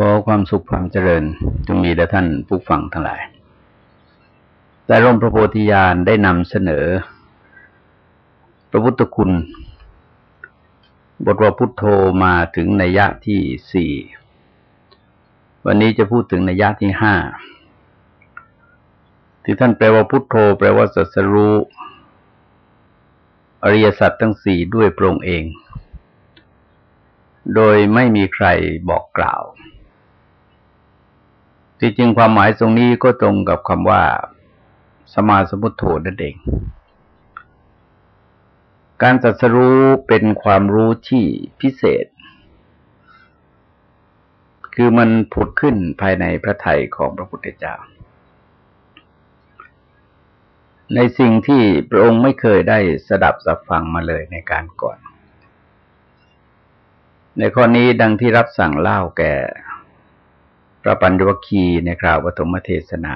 ขอความสุขความเจริญจงมีแด่ท่านผู้ฟังทั้งหลาย แต่ร่มพระโพธิญาณได้นำเสนอ พระพุทธคุณ บทว่าพุทโธมาถึงนัยยะที่สี่ วันนี้จะพูดถึงนัยยะที่ห้า ที่ท่านแปลว่าพุทโธ แปลว่าสัสรู้อริยสัจทั้งสี่ด้วยพระองค์เอง โดยไม่มีใครบอกกล่าว ที่จริงความหมายตรงนี้ก็ตรงกับคำว่า สมาสมุทโธนั่นเอง การตรัสรู้เป็นความรู้ที่พิเศษ คือมันผุดขึ้นภายในพระทัยของพระพุทธเจ้า ในสิ่งที่พระองค์ไม่เคยได้สดับสับฟังมาเลยในการก่อน ในข้อนี้ดังที่รับสั่งเล่าแก่ ระปัญญวคีในคราวปฐมเทศนา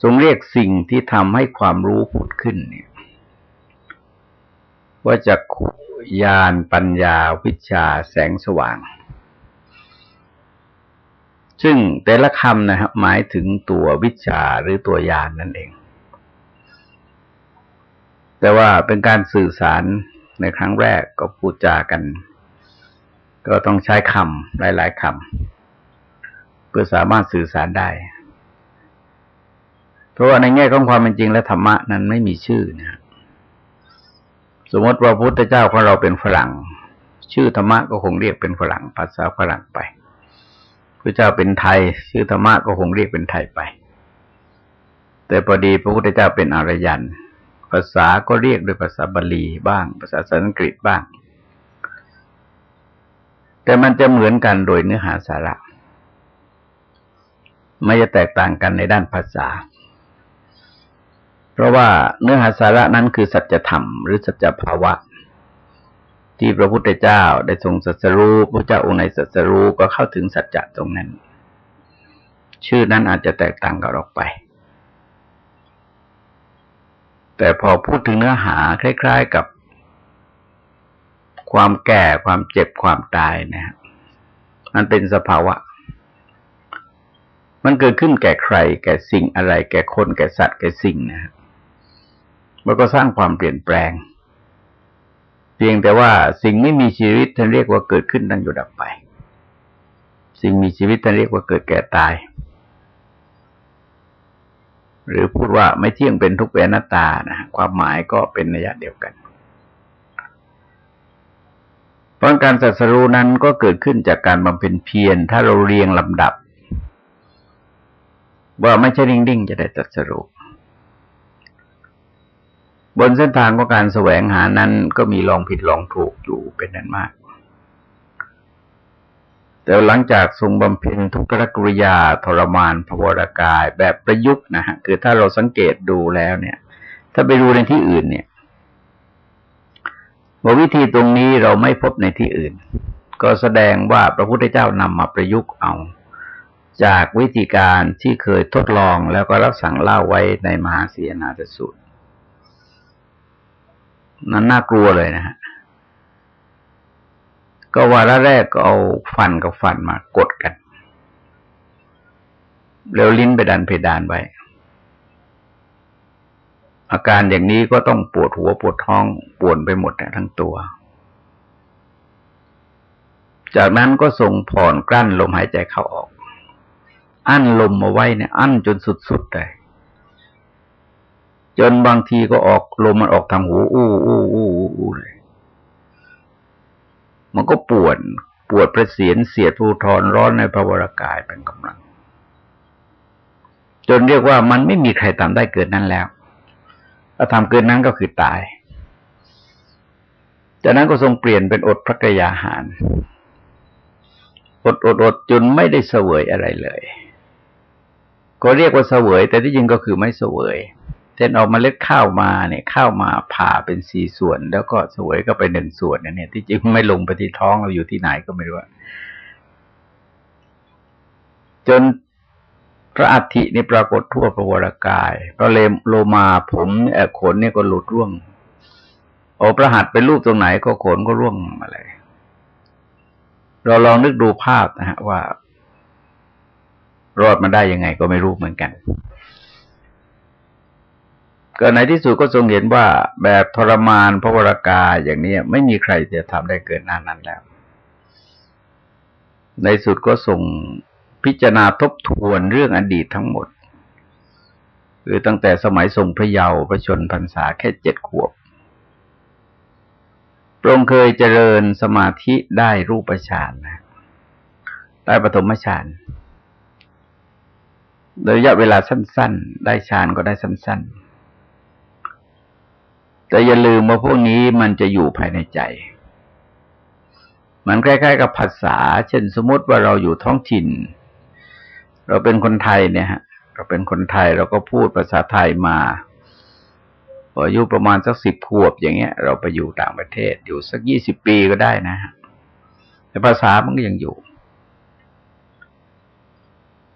ทรงเรียกสิ่งที่ทำให้ความรู้ผุดขึ้นเนี่ยว่าจะญาณปัญญาวิชาแสงสว่าง ซึ่งแต่ละคำนะครับหมายถึงตัววิชาหรือตัวญาณนนั่นเอง แต่ว่าเป็นการสื่อสารในครั้งแรกก็พูดจากัน ก็ต้องใช้คำหลายๆคำเพื่อสามารถสื่อสารได้ เพราะว่าในแง่ของความเป็นจริงและธรรมะนั้นไม่มีชื่อนะสมมติว่าพระพุทธเจ้าของเราเป็นฝรั่ง ชื่อธรรมะก็คงเรียกเป็นฝรั่งภาษาฝรั่งไปพระเจ้าเป็นไทย ชื่อธรรมะก็คงเรียกเป็นไทยไป แต่พอดีพระพุทธเจ้าเป็นอารยัน ภาษาก็เรียกด้วยภาษาบาลีบ้าง ภาษาสันสกฤตบ้าง แต่มันจะเหมือนกันโดยเนื้อหาสาระ ไม่จะแตกต่างกันในด้านภาษา เพราะว่าเนื้อหาสาระนั้นคือสัจธรรมหรือสัจภาวะ ที่พระพุทธเจ้าได้ทรงสัจรู้พระเจ้าองค์ในสัจรู้ก็เข้าถึงสัจจะตรงนั้น ชื่อนั้นอาจจะแตกต่างกันออกไป แต่พอพูดถึงเนื้อหาคล้าย ๆ กับ ความแก่ความเจ็บความตายนะ มันเป็นสภาวะ มันเกิดขึ้นแก่ใคร แก่สิ่งอะไร แก่คนแก่สัตว์แก่สิ่งนะมันก็สร้างความเปลี่ยนแปลง เพียงแต่ว่าสิ่งไม่มีชีวิตท่านเรียกว่าเกิดขึ้นตั้งอยู่ดับไป สิ่งมีชีวิตท่านเรียกว่าเกิดแก่ตาย หรือพูดว่าไม่เที่ยงเป็นทุกเป็นหน้าตานะความหมายก็เป็นนัยเดียวกัน เพราะการสัสรู้นั้นก็เกิดขึ้นจากการบำเพ็ญเพียรถ้าเราเรียงลำดับ ว่าไม่ใช่นิ่งๆจะได้สัสรู้บนเส้นทางของการแสวงหานั้นก็มีลองผิดลองถูกอยู่เป็นนั้นมาก แต่หลังจากทรงบำเพ็ญทุกขกริยาทรมานภวรากายแบบประยุกต์นะฮะคือถ้าเราสังเกตดูแล้วเนี่ย ถ้าไปดูในที่อื่นเนี่ย ว่าวิธีตรงนี้เราไม่พบในที่อื่น ก็แสดงว่าพระพุทธเจ้านำมาประยุกต์เอา จากวิธีการที่เคยทดลองแล้วก็รับสั่งเล่าไว้ในมหาเสียนาทสูตรนั้นน่ากลัวเลยนะฮะก็วาระแรกก็เอาฟันกับฟันมากดกัน แล้วลิ้นไปดันเพดานไว้ อาการอย่างนี้ก็ต้องปวดหัวปวดท้องปวดไปหมดทั้งตัว จากนั้นก็ส่งผ่อนกลั้นลมหายใจเข้าออก อั้นลมมาไว้เนี่ย อั้นจนสุดๆเลยจนบางทีก็ออกลมมันออกทางหูอู้อู้อู้อู้เลยมันก็ปวดปวดประเสียนเสียดภูทรร้อนในพระวรากายเป็นกำลัง จนเรียกว่ามันไม่มีใครทำได้เกิดนั้นแล้ว ถ้าทำเกินนั้นก็คือตาย จากนั้นก็ทรงเปลี่ยนเป็นอดพระกยาหาร อดอดอดจนไม่ได้เสวยอะไรเลย ก็เรียกว่าเสวย แต่ที่จริงก็คือไม่เสวยเช่นเอามาเล็ดข้าวมาเนี่ยข้าวมาผ่าเป็นสี่ส่วน แล้วก็เสวยก็ไปหนึ่งส่วนเนี่ยที่จริงไม่ลงไปที่ท้องเราอยู่ที่ไหนก็ไม่รู้จน พระอัฐินี่ปรากฏทั่วพระวรากาย พระเลมโลมาผมแอบขนเนี่ยก็หลุดร่วงโอพระหัตเป็นรูปตรงไหนก็ขนก็ร่วงอะไรเราลองนึกดูภาพนะฮะว่า รอดมาได้ยังไงก็ไม่รู้เหมือนกันก็ในที่สุดก็ทรงเห็นว่าแบบทรมานพระวรากาอย่างนี้ไม่มีใครจะทำได้เกินหน้านั้นแล้ว ในสุดก็ส่ง พิจารณาทบทวนเรื่องอดีตทั้งหมด คือตั้งแต่สมัยทรงพระเยาว์พระชนพรรษาแค่เจ็ดขวบพระองค์เคยเจริญสมาธิได้รูปฌานนะได้ปฐมฌานโดยระยะเวลาสั้น ๆ ได้ฌานก็ได้สั้น ๆ แต่อย่าลืมว่าพวกนี้มันจะอยู่ภายในใจ มันคล้ายๆ กับภาษา เช่นสมมติว่าเราอยู่ท้องถิ่น เราเป็นคนไทยเนี่ยฮะเราเป็นคนไทยเราก็พูดภาษาไทยมาพออายุประมาณสักสิบขวบอย่างเงี้ย เราไปอยู่ต่างประเทศอยู่สักยี่สิบปีก็ได้นะฮะแต่ภาษามันก็ยังอยู่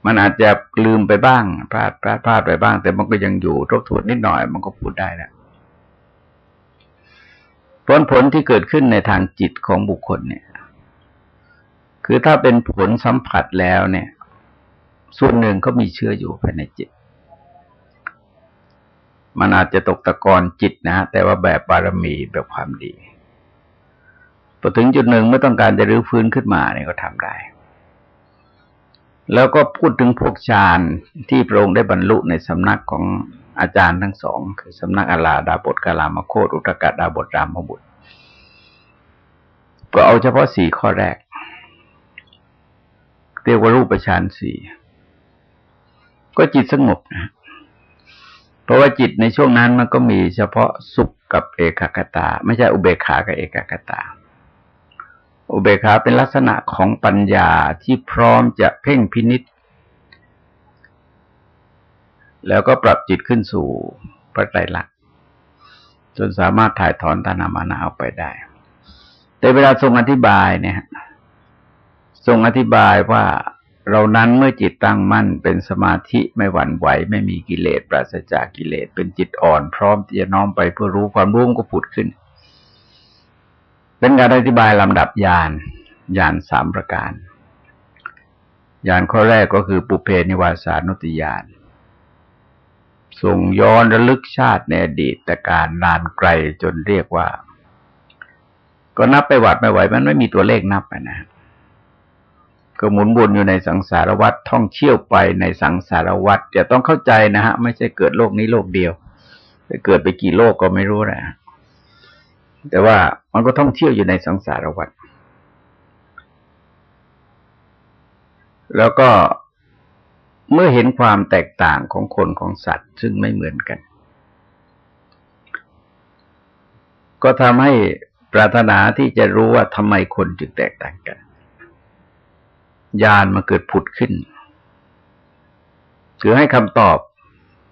มันอาจจะลืมไปบ้างพลาดพลาดพลาดไปบ้าง แต่มันก็ยังอยู่ทบทวนนิดหน่อย มันก็พูดได้แล้วผลผลที่เกิดขึ้นในทางจิตของบุคคลเนี่ย คือถ้าเป็นผลสัมผัสแล้วเนี่ย ส่วนหนึ่งก็มีเชื้ออยู่ภายในจิต มันอาจจะตกตะกอนจิตนะฮะแต่ว่าแบบบารมีแบบความดีพอถึงจุดหนึ่งเมื่อต้องการจะรื้อฟื้นขึ้นมาเนี่ยก็ทำได้ แล้วก็พูดถึงพวกฌานที่พระองค์ได้บรรลุในสำนักของอาจารย์ทั้งสอง คือสำนักอาลาดาบทกาลามโคตอุตกะดาบทรามบุตร ก็เอาเฉพาะสี่ข้อแรกเรียกว่ารูปฌานสี่ ก็จิตสงบนะเพราะว่าจิตในช่วงนั้นมันก็มีเฉพาะสุขกับเอกคตา ไม่ใช่อุเบกขากับเอกคตา อุเบกขาเป็นลักษณะของปัญญาที่พร้อมจะเพ่งพินิษแล้วก็ปรับจิตขึ้นสู่พระไตรลักษณ์จนสามารถถ่ายถอนตานามานาเอาไปได้ แต่เวลาทรงอธิบายเนี่ย ทรงอธิบายว่า เรานั้นเมื่อจิตตั้งมั่นเป็นสมาธิไม่หวั่นไหว ไม่มีกิเลสปราศจากกิเลสเป็นจิตอ่อนพร้อมที่จะน้อมไปเพื่อรู้ความรู้ก็ผุดขึ้น เป็นการอธิบายลำดับญาณญาณสามประการญาณข้อแรกก็คือปุเพนิวาสานุติญาณส่งย้อนระลึกชาติในอดีตการนานไกลจนเรียกว่า ก็นับไปหวัดไม่ไหว มันไม่มีตัวเลขนับนะ ก็หมุนวนอยู่ในสังสารวัฏท่องเที่ยวไปในสังสารวัฏจะต้องเข้าใจนะฮะ ไม่ใช่เกิดโลกนี้โลกเดียวไปเกิดไปกี่โลกก็ไม่รู้นะแต่ว่ามันก็ท่องเที่ยวอยู่ในสังสารวัฏแล้วก็เมื่อเห็นความแตกต่างของคนของสัตว์ ซึ่งไม่เหมือนกัน ก็ทำให้ปรารถนาที่จะรู้ว่าทำไมคนจึงแตกต่างกัน ญาณมาเกิดผุดขึ้น คือให้คำตอบ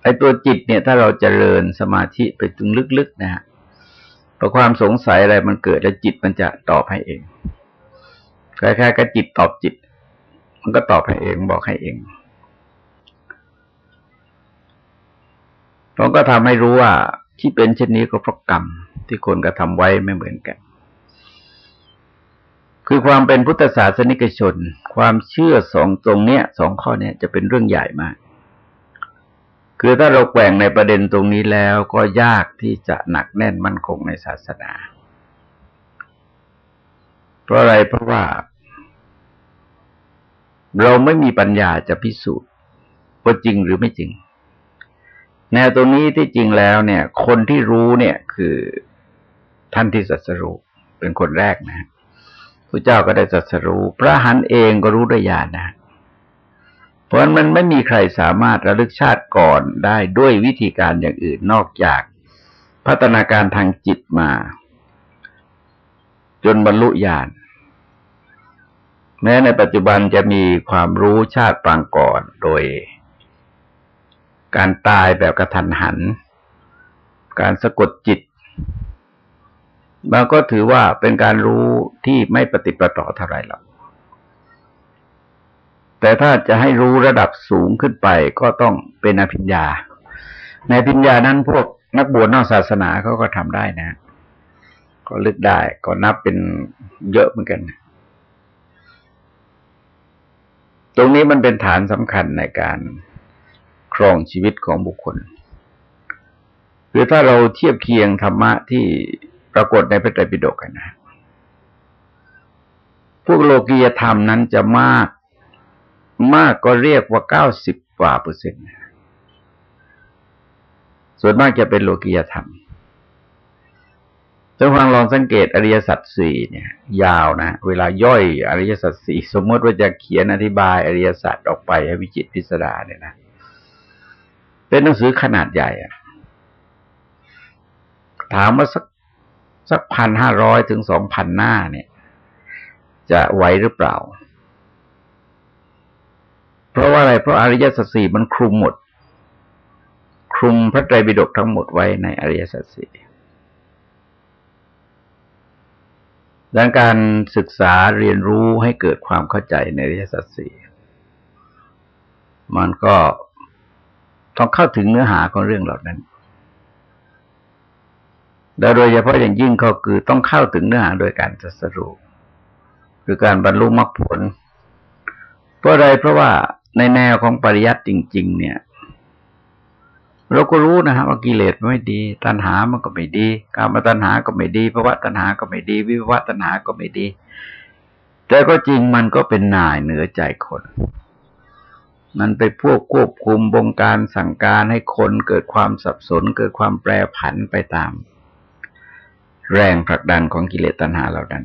ไอ้ตัวจิตเนี่ย ถ้าเราจเจริญสมาธิไปถึงลึกๆนะฮะพอความสงสัยอะไรมันเกิดแล้วจิตมันจะตอบให้เองคล้ายๆกับจิตตอบจิต มันก็ตอบให้เองบอกให้เองเราก็ทำให้รู้ว่าที่เป็นเช่นนี้ก็เพราะกรรมที่คนกระทำไว้ไม่เหมือนกัน คือความเป็นพุทธศาสนิกชน ความเชื่อสองตรงเนี้ยสองข้อเนี้ยจะเป็นเรื่องใหญ่มาก คือถ้าเราแกว่งในประเด็นตรงนี้แล้วก็ยากที่จะหนักแน่นมั่นคงในศาสนา เพราะอะไรเพราะว่า เราไม่มีปัญญาจะพิสูจน์ว่าจริงหรือไม่จริงแนวตรงนี้ที่จริงแล้วเนี่ย คนที่รู้เนี่ยคือท่านที่สัสรู้เป็นคนแรกนะ พระเจ้าก็ได้ตรัสรู้พระหันเองก็รู้ด้วยญาณนะ เพราะมันไม่มีใครสามารถระลึกชาติก่อนได้ด้วยวิธีการอย่างอื่นนอกจากพัฒนาการทางจิตมา จนบรรลุญาณแม้ในปัจจุบันจะมีความรู้ชาติปางก่อนโดย การตายแบบกระทันหัน การสะกดจิต มันก็ถือว่าเป็นการรู้ที่ไม่ปฏิปต่อเท่าไรหรอกแต่ถ้าจะให้รู้ระดับสูงขึ้นไปก็ต้องเป็นอภิญญา ในอภิญญานั้นพวกนักบวชนอกศาสนาเขาก็ทำได้นะ ก็ลึกได้ก็นับเป็นเยอะเหมือนกัน ตรงนี้มันเป็นฐานสำคัญในการครองชีวิตของบุคคลคือถ้าเราเทียบเคียงธรรมะที่ ปรากฏในพระไตรปิฎกนนะ พวกโลกียธรรมนั้นจะมาก มากก็เรียกว่าเก้าสิบกว่าเปอร์เซ็นต์ส่วนมากจะเป็นโลกียธรรมถ้าฟังลองสังเกตอริยสัจสี่เนี่ย ยาวนะ เวลาย่อยอริยสัจสี่สมมติว่าจะเขียนอธิบายอริยสัจออกไปให้วิจิตพิสดารเนี่ยนะเป็นหนังสือขนาดใหญ่อะถามว่าสัก สักพันห้าร้อยถึงสองพันหน้าเนี่ย จะไหวหรือเปล่า เพราะว่าอะไร เพราะอริยสัจสี่มันคลุมหมด คลุมพระไตรปิฎกทั้งหมดไว้ในอริยสัจสี่ดังการศึกษาเรียนรู้ให้เกิดความเข้าใจในอริยสัจสี่มันก็ต้องเข้าถึงเนื้อหาของเรื่องเหล่านั้น และโดยเฉพาะอย่างยิ่งก็คือต้องเข้าถึงเนื้อหาโดยการจัสรุปคือการบรรลุมรรคผล เพราะอะไรเพราะว่าในแนวของปริยัติจริง ๆ เนี่ย เราก็รู้นะฮะว่ากิเลสไม่ดี ตัณหามันก็ไม่ดีกามตัณหาก็ไม่ดีภาวะตัณหาก็ไม่ดี วิภวะตัณหาก็ไม่ดี แต่ก็จริงมันก็เป็นนายเหนือใจคนมันไปพวกควบคุมบงการสั่งการให้คนเกิดความสับสน เกิดความแปรผันไปตาม แรงผลักดันของกิเลสตัณหาเหล่านั้น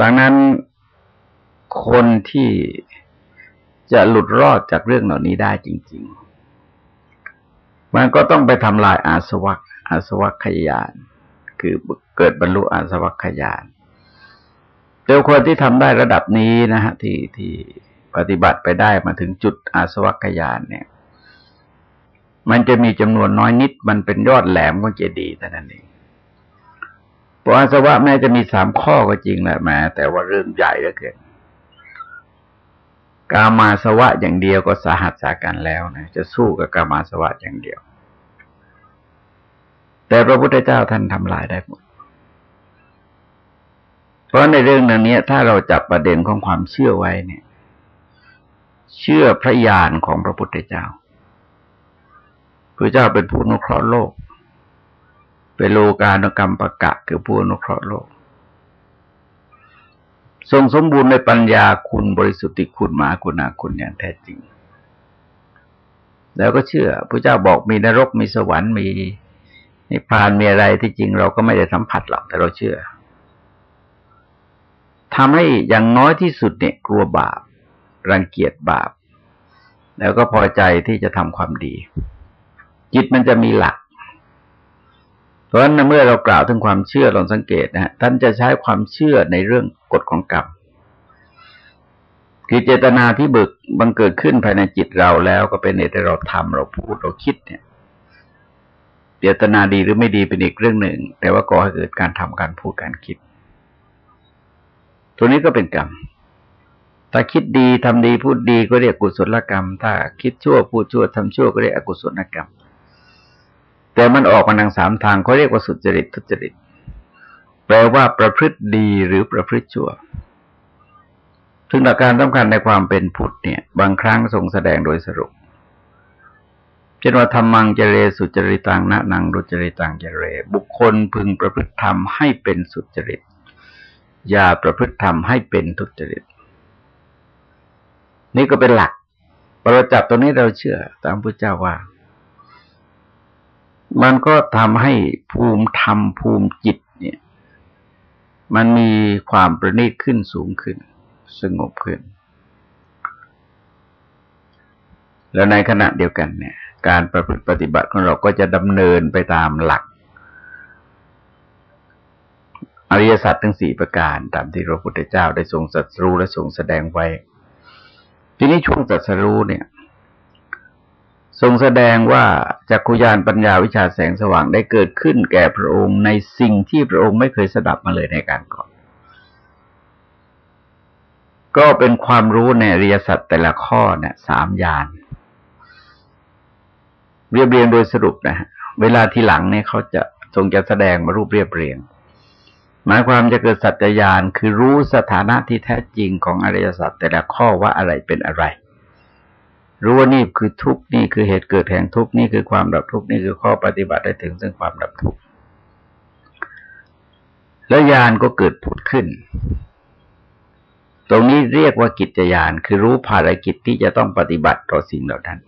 ดังนั้นคนที่จะหลุดรอดจากเรื่องเหล่านี้ได้จริง ๆ มันก็ต้องไปทำลายอาสวัคอาสวัคขยาน คือเกิดบรรลุอาสวัคขยานเจ้าคนที่ทำได้ระดับนี้นะฮะที่ที่ปฏิบัติไปได้มาถึงจุดอาสวัคขยานเนี่ย มันจะมีจำนวนน้อยนิด มันเป็นยอดแหลมของเจดีย์แต่นั้นเองเพราะอาสวะแม้จะมีสามข้อก็จริงแหละแม้แต่ว่าเรื่องใหญ่เหลือเกินกามาสวะอย่างเดียวก็สาหัสสากันแล้วนะจะสู้กับกามาสวะอย่างเดียว แต่พระพุทธเจ้าท่านทำลายได้หมด เพราะในเรื่องนั้นนี้ถ้าเราจับประเด็นของความเชื่อไว้เนี่ย เชื่อพระญาณของพระพุทธเจ้า พระเจ้าเป็นผู้นุเคราะห์โลก เป็นโลกาณกรรมประกะคือผู้นุเคราะห์โลก ทรงสมบูรณ์ในปัญญาคุณบริสุทธิคุณมาคุณาคุณอย่างแท้จริง แล้วก็เชื่อพระเจ้าบอกมีนรกมีสวรรค์มีนิพพานมีอะไรที่จริงเราก็ไม่ได้สัมผัสหรอกแต่เราเชื่อทำให้อย่างน้อยที่สุดเนี่ยกลัวบาป รังเกียจบาป แล้วก็พอใจที่จะทำความดี จิตมันจะมีหลัก เพราะฉะนั้นเมื่อเรากล่าวถึงความเชื่อลองสังเกตนะฮะท่านจะใช้ความเชื่อในเรื่องกฎของกรรมคือเจตนาที่บึกบังเกิดขึ้นภายในจิตเราแล้วก็เป็นเหตุที่เราทำเราพูดเราคิดเนี่ย เจตนาดีหรือไม่ดีเป็นอีกเรื่องหนึ่ง แต่ว่าก่อให้เกิดการทำการพูดการคิด ตัวนี้ก็เป็นกรรมถ้าคิดดีทำดีพูดดีก็เรียกกุศลกรรม ถ้าคิดชั่วพูดชั่วทำชั่วก็เรียกอกุศลกรรม แต่มันออกมาทางสามทางเขาเรียกว่าสุจริตทุจริต แปลว่าประพฤติดีหรือประพฤติชั่วซึ่งหลักการสำคัญในความเป็นพุทธเนี่ย บางครั้งทรงแสดงโดยสรุปเช่นว่าธรรมังเจเรสุจริตังนะนังรุจริตังเจเร บุคคลพึงประพฤติธรรมให้เป็นสุจริต อย่าประพฤติธรรมให้เป็นทุจริต นี่ก็เป็นหลักประจับตัวนี้เราเชื่อตามพระเจ้าว่า มันก็ทำให้ภูมิธรรมภูมิจิต เนี่ย มันมีความประณีตขึ้นสูงขึ้น สงบขึ้น แล้วในขณะเดียวกันเนี่ย การประพฤติปฏิบัติของเราก็จะดำเนินไปตามหลัก อริยสัจทั้งสี่ประการตามที่พระพุทธเจ้าได้ทรงสัตรู้และทรงแสดงไว้ ทีนี้ช่วงสัตรู้เนี่ย ทรงแสดงว่าจักขุยานปัญญาวิชาแสงสว่างได้เกิดขึ้นแก่พระองค์ในสิ่งที่พระองค์ไม่เคยสดับมาเลยในการก่อน ก็เป็นความรู้ในเรียสัตแต่ละข้อเนี่ยสามยาน เรียบเรียงโดยสรุปนะฮะเวลาที่หลังเนี่ยเขาจะทรงจะแสดงมารูปเรียบเรียง หมายความจะเกิดสัจจญาณคือรู้สถานะที่แท้จริงของอริยสัจแต่ละข้อว่าอะไรเป็นอะไร รู้ว่านี่คือทุกนี่คือเหตุเกิดแห่งทุกนี่คือความดับทุกนี่คือข้อปฏิบัติได้ถึงซึ่งความดับทุกข์แล้วญาณก็เกิดผุดขึ้น ตรงนี้เรียกว่ากิจญาณคือรู้ภารกิจที่จะต้องปฏิบัติต่อสิ่งเหล่านั้น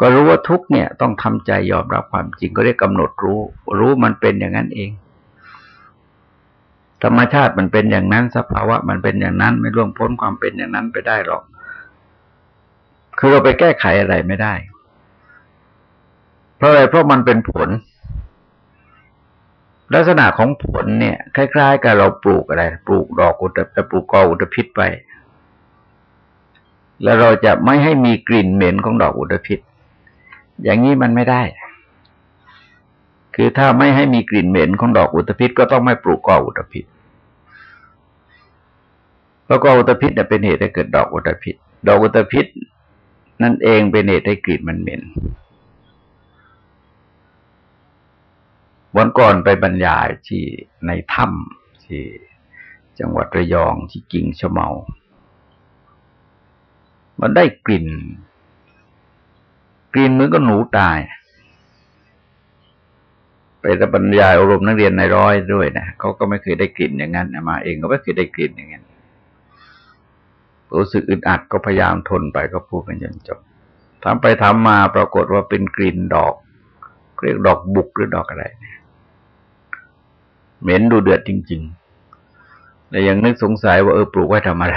ก็รู้ว่าทุกเนี่ยต้องทำใจยอมรับความจริงก็เรียกกำหนดรู้ รู้มันเป็นอย่างนั้นเอง ธรรมชาติมันเป็นอย่างนั้น สภาวะมันเป็นอย่างนั้น ไม่ล่วงพ้นความเป็นอย่างนั้นไปได้หรอก คือเราไปแก้ไขอะไรไม่ได้ เพราะอะไรเพราะมันเป็นผล ลักษณะของผลเนี่ย คล้าย ๆ กับเราปลูกอะไร ปลูกดอกอุตปลูกกออุตพิษไป แล้วเราจะไม่ให้มีกลิ่นเหม็นของดอกอุตพิษอย่างนี้มันไม่ได้ คือถ้าไม่ให้มีกลิ่นเหม็นของดอกอุตพิษก็ต้องไม่ปลูกกออุตพิษเพราะกออุตพิษเนี่ยเป็นเหตุให้เกิดดอกอุตพิษ ดอกอุตพิษ นั่นเองเป็นเหตุให้กลิ่นมันเหม็นวันก่อนไปบรรยายที่ในถ้ำที่จังหวัดระยองที่กิ่งชะเมา มันได้กลิ่น กลิ่นเหมือนกับหนูตาย ไปบรรยายอารมณ์นักเรียนในร้อยด้วยนะเขาก็ไม่เคยได้กลิ่นอย่างนั้นมาเองก็ไม่เคยได้กลิ่นอย่างนั้น รู้สึกอึดอัดก็พยายามทนไปก็พูดกันจนจบทำไปทำมาปรากฏว่าเป็นกลิ่นดอกเรียกดอกบุกหรือดอกอะไรเนี่ยเหม็นดูเดือดจริงๆแต่ยังนึกสงสัยว่าเออปลูกไว้ทำอะไร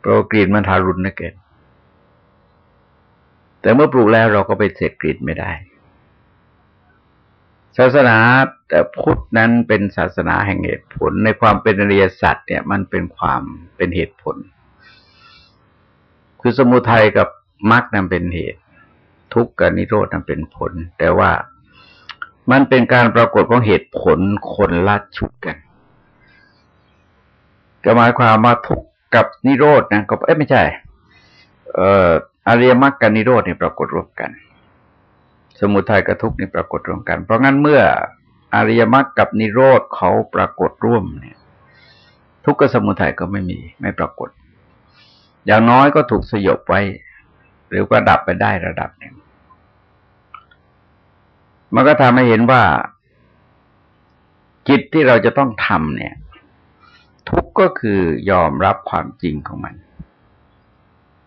เพราะกลิ่นมันทารุณนะเกินแต่เมื่อปลูกแล้วเราก็ไปเสกกลิ่นไม่ได้ ศาสนาแต่พุทธนั้นเป็นศาสนาแห่งเหตุผล ในความเป็นอริยสัจเนี่ย มันเป็นความเป็นเหตุผล คือสมุทัยกับมรรคนั้นเป็นเหตุ ทุกข์กับนิโรธนั้นเป็นผล แต่ว่ามันเป็นการปรากฏของเหตุผลคนละชุดกันก็หมายความว่าทุกข์กับนิโรธนะก็เอ้ไม่ใช่ เอ่ออริยมรรคกับนิโรธนี่ปรากฏร่วมกัน สมุทัยกับทุกนี่ปรากฏร่วมกัน เพราะงั้นเมื่ออริยมรรคกับนิโรธเขาปรากฏร่วมเนี่ย ทุกข์กับสมุทัยก็ไม่มีไม่ปรากฏ อย่างน้อยก็ถูกสยบไว้ หรือก็ดับไปได้ระดับหนึ่งมันก็ทำให้เห็นว่ากิจที่เราจะต้องทำเนี่ย ทุกก็คือยอมรับความจริงของมัน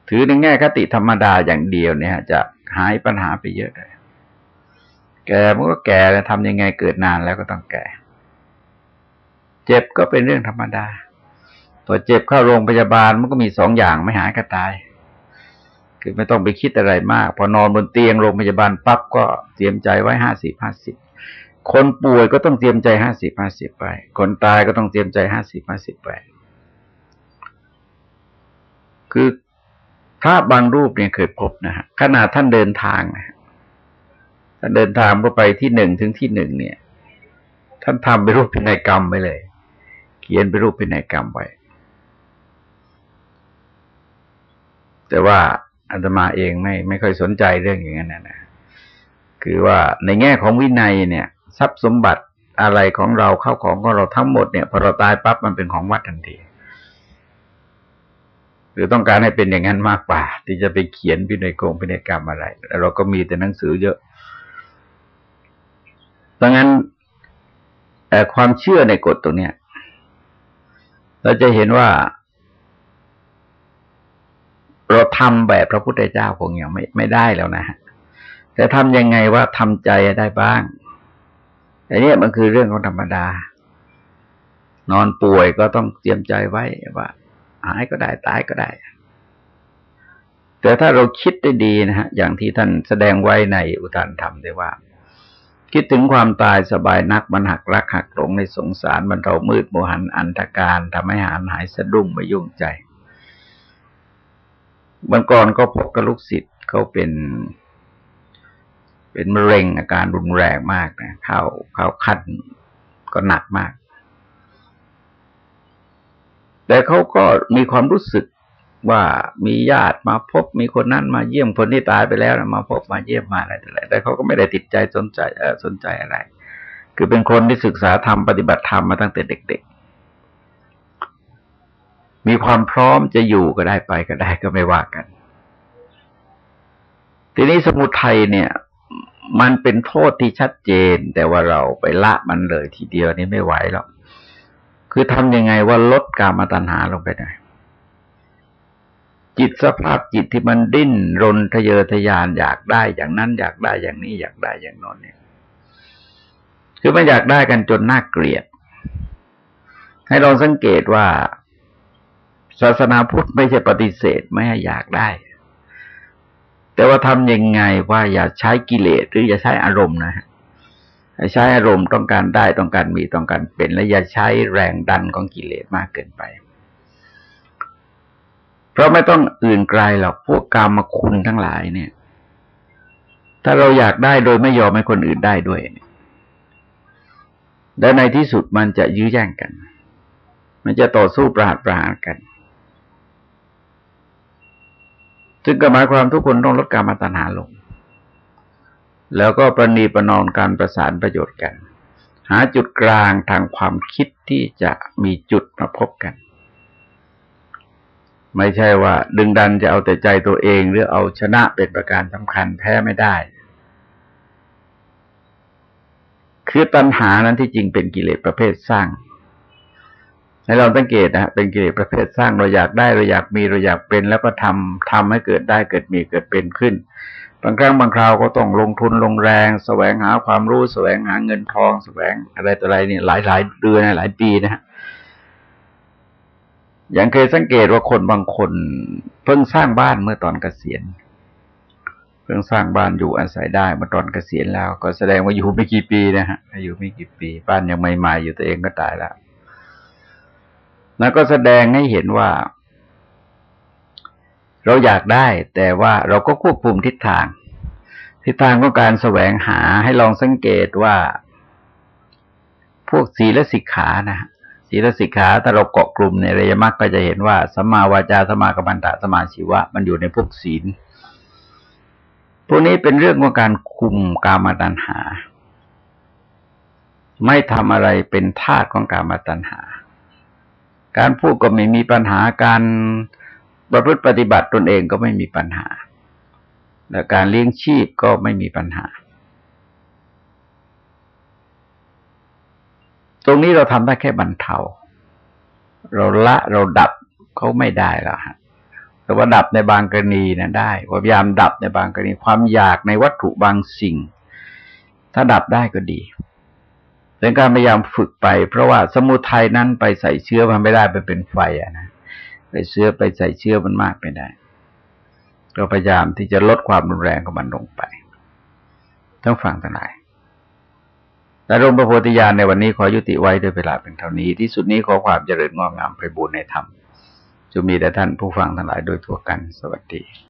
ถือในแง่คติธรรมดาอย่างเดียวเนี่ย จะหายปัญหาไปเยอะเลย แก่มันก็แก่แล้วทำยังไงเกิดนานแล้วก็ต้องแก่ เจ็บก็เป็นเรื่องธรรมดาพอเจ็บเข้าโรงพยาบาลมันก็มีสองอย่างไม่หายก็ตาย คือไม่ต้องไปคิดอะไรมาก พอนอนบนเตียงโรงพยาบาลปั๊บก็เตรียมใจไว้ห้าสิบห้าสิบคนป่วยก็ต้องเตรียมใจห้าสิบห้าสิบไป คนตายก็ต้องเตรียมใจห้าสิบห้าสิบไป คือพระบางรูปเนี่ยเคยพบนะฮะขนาดท่านเดินทางนะ เดินทางก็ไปที่หนึ่งถึงที่หนึ่งเนี่ย ท่านทำไปรูปพินัยกรรมไปเลย เขียนไปรูปพินัยกรรมไว้ แต่ว่าอาตมาเองไม่ไม่ค่อยสนใจเรื่องอย่างนั้นนะคือว่าในแง่ของวินัยเนี่ย ทรัพย์สมบัติอะไรของเราเข้าของของเราทั้งหมดเนี่ยพอเราตายปั๊บมันเป็นของวัดทันทีหรือต้องการให้เป็นอย่างนั้นมากกว่า ที่จะไปเขียนพินัยกงพินัยกรรมอะไรเราก็มีแต่หนังสือเยอะ ดังนั้นความเชื่อในกฎตรงนี้เราจะเห็นว่า เราทำแบบพระพุทธเจ้าคงยังไม่ไม่ได้แล้วนะแต่ทำยังไงว่าทำใจได้บ้างแต่นี้มันคือเรื่องของธรรมดา นอนป่วยก็ต้องเตรียมใจไว้ว่าหายก็ได้ตายก็ได้ แต่ถ้าเราคิดได้ดีนะฮะ อย่างที่ท่านแสดงไว้ในอุทานธรรมได้ว่า คิดถึงความตายสบายนักมันหักรักหักหลงในสงสารมันเทามืดโมหันอันตการทำให้หานหายสะดุ้งไม่ยุ่งใจเมื่อก่อนก็พบกับลูกศิษย์เขาเป็น เป็นมะเร็งอาการรุนแรงมากนะเข้าเข้าคันก็หนักมาก แต่เขาก็มีความรู้สึก ว่ามีญาติมาพบมีคนนั้นมาเยี่ยมคนที่ตายไปแล้วมาพบมาเยี่ยมมาอะไรแต่แต่เขาก็ไม่ได้ติดใจสนใจสนใจอะไร คือเป็นคนที่ศึกษาธรรมปฏิบัติธรรมมาตั้งแต่เด็ก ๆ มีความพร้อมจะอยู่ก็ได้ไปก็ได้ก็ไม่ว่ากัน ทีนี้สมุทัยเนี่ย มันเป็นโทษที่ชัดเจน แต่ว่าเราไปละมันเลยทีเดียวนี้ไม่ไหวหรอกคือทำยังไงว่าลดกามตัณหาลงไปได้ จิตสภาพจิตที่มันดิ้นรนทะเยอทะยานอยากได้อย่างนั้นอยากได้อย่างนี้อยากได้อย่างนอนเนี่ย คือมันอยากได้กันจนน่าเกลียด ให้ลองสังเกตว่า ศาสนาพุทธไม่ใช่ปฏิเสธไม่ให้อยากได้ แต่ว่าทำยังไงว่าอย่าใช้กิเลสหรืออย่าใช้อารมณ์นะฮะใช้อารมณ์ต้องการได้ต้องการมีต้องการเป็น และอย่าใช้แรงดันของกิเลสมากเกินไป ราะไม่ต้องอื่นไกลหรอกพวกกรรมคุณทั้งหลายเนี่ย ถ้าเราอยากได้โดยไม่ยอมให้คนอื่นได้ด้วยและในที่สุดมันจะยื้อแย่งกัน มันจะต่อสู้ประหารประหารกันจึงก็หมายความทุกคนต้องลดการมาตัญหาลง แล้วก็ประนีประนอมการประสานประโยชน์กัน หาจุดกลางทางความคิดที่จะมีจุดมาพบกัน ไม่ใช่ว่า ดึงดันจะเอาแต่ใจตัวเองหรือเอาชนะเป็นประการสำคัญแพ้ไม่ได้ คือตัณหานั้นที่จริงเป็นกิเลสประเภทสร้างให้เราสังเกตนะเป็นกิเลสประเภทสร้างเราอยากได้เราอยากมีเราอยากเป็นแล้วก็ทำทำให้เกิดได้เกิดมีเกิดเป็นขึ้น บางครั้งบางคราวก็ต้องลงทุนลงแรงแสวงหาความรู้แสวงหาเงินทองแสวงอะไรต่ออะไรนี่หลายหลายเดือนหลายปีนะฮะ อย่างเคยสังเกตว่าคนบางคนเพิ่งสร้างบ้านเมื่อตอนเกษียณ เพิ่งสร้างบ้านอยู่อาศัยได้เมื่อตอนเกษียณแล้ว ก็แสดงว่าอยู่ไม่กี่ปีนะฮะอยู่ไม่กี่ปี บ้านยังใหม่ๆอยู่ตัวเองก็ตายแล้วแล้วก็แสดงให้เห็นว่า เราอยากได้ แต่ว่าเราก็ควบคุมทิศทาง ทิศทางของการแสวงหาให้ลองสังเกตว่า พวกศีลสิกขานะ ศีลสิกขาถ้าเราเกาะกลุ่มในระยมรรคก็จะเห็นว่าสัมมาวาจาสัมมากัมมันตะสัมมาชีวะ มันอยู่ในพวกศีล พวกนี้เป็นเรื่องของการคุมกามตัณหา ไม่ทำอะไรเป็นทาสของกามตัณหา การพูดก็ไม่มีปัญหาการประพฤติปฏิบัติตนเองก็ไม่มีปัญหาและการเลี้ยงชีพก็ไม่มีปัญหา รงนี้เราทำได้แค่บรรเทา เราละเราดับเขาไม่ได้แล้วฮะแต่ว่าดับในบางกรณีนะได้พยายามดับในบางกรณีความอยากในวัตถุบางสิ่ง ถ้าดับได้ก็ดีเป็นการพยายามฝึกไป เพราะว่าสมุทัยนั้นไปใส่เชื้อมันไม่ได้ไปเป็นไฟอะนะไปเชื้อไปใส่เชื้อมันมากไม่ได้เราพยายามที่จะลดความรุนแรงของมันลงไป ต้องฟังทั้งหลาย และรมพระโพธิญาณในวันนี้ขอยุติไว้ด้วยเวลาเป็นเท่านี้ ที่สุดนี้ขอความเจริญงอกงามไปบูรณนธรรมจะมีแต่ท่านผู้ฟังทั้งหลายโดยทั่วกัน สวัสดี